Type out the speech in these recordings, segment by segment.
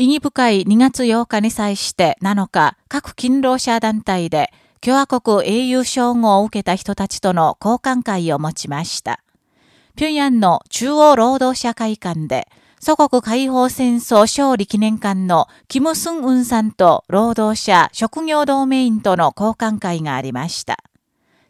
意義深い2月8日に際して7日、各勤労者団体で共和国英雄称号を受けた人たちとの交換会を持ちました。平壌の中央労働者会館で、祖国解放戦争勝利記念館のキム・スンウンさんと労働者職業同盟員との交換会がありました。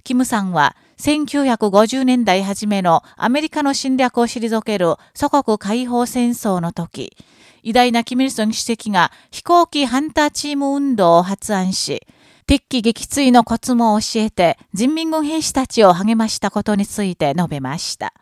キムさんは1950年代初めのアメリカの侵略を退ける祖国解放戦争の時、偉大なキム・イルソン主席が飛行機ハンターチーム運動を発案し、敵機撃墜のコツも教えて人民軍兵士たちを励ましたことについて述べました。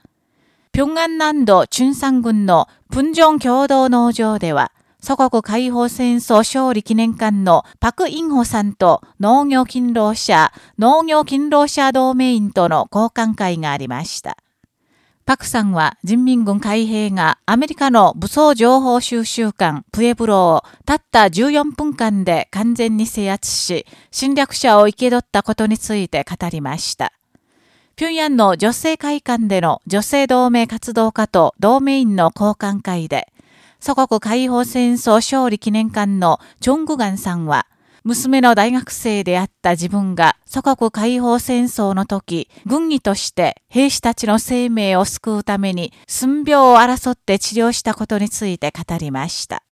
平安南道チュンサン郡のプンジョン共同農場では、祖国解放戦争勝利記念館のパク・インホさんと農業勤労者、農業勤労者同盟員との交換会がありました。パクさんは人民軍海兵がアメリカの武装情報収集艦プエブロをたった14分間で完全に制圧し、侵略者を生け取ったことについて語りました。平壌の女性会館での女性同盟活動家と同盟員の交換会で、祖国解放戦争勝利記念館のチョングガンさんは、娘の大学生であった自分が祖国解放戦争の時、軍議として兵士たちの生命を救うために寸病を争って治療したことについて語りました。